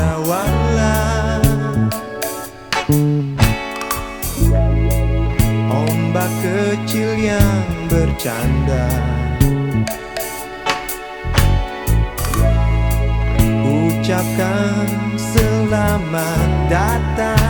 Cakrawala Ombak kecil yang bercanda. Ucapkan selamat datang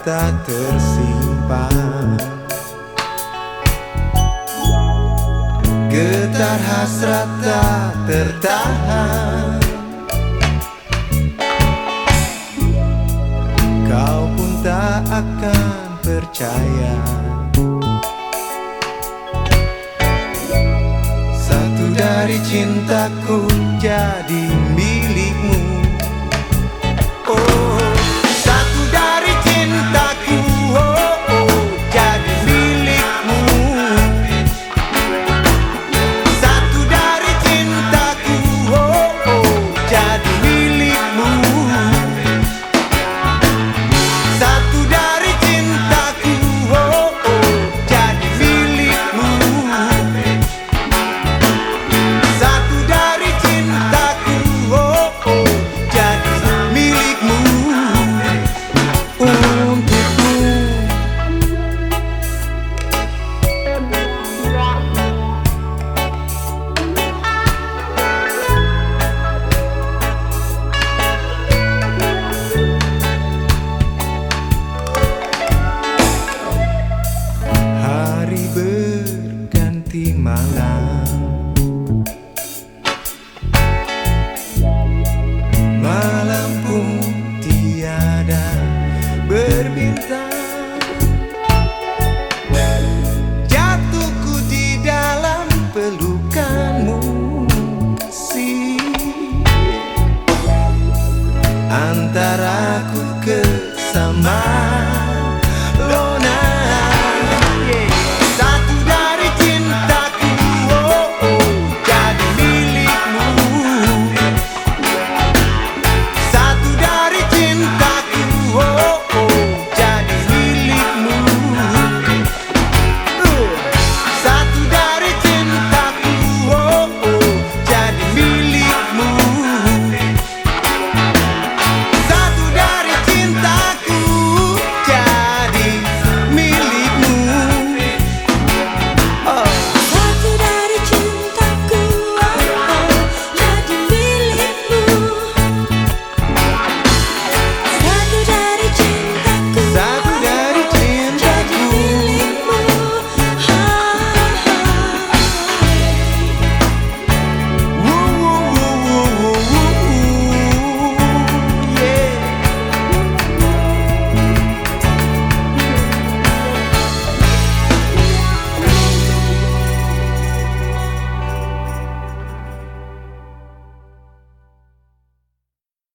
kata tersimpan. Getar hasrat tak tertahan. Kau pun tak akan percaya. Satu dari cintaku jadi milikmu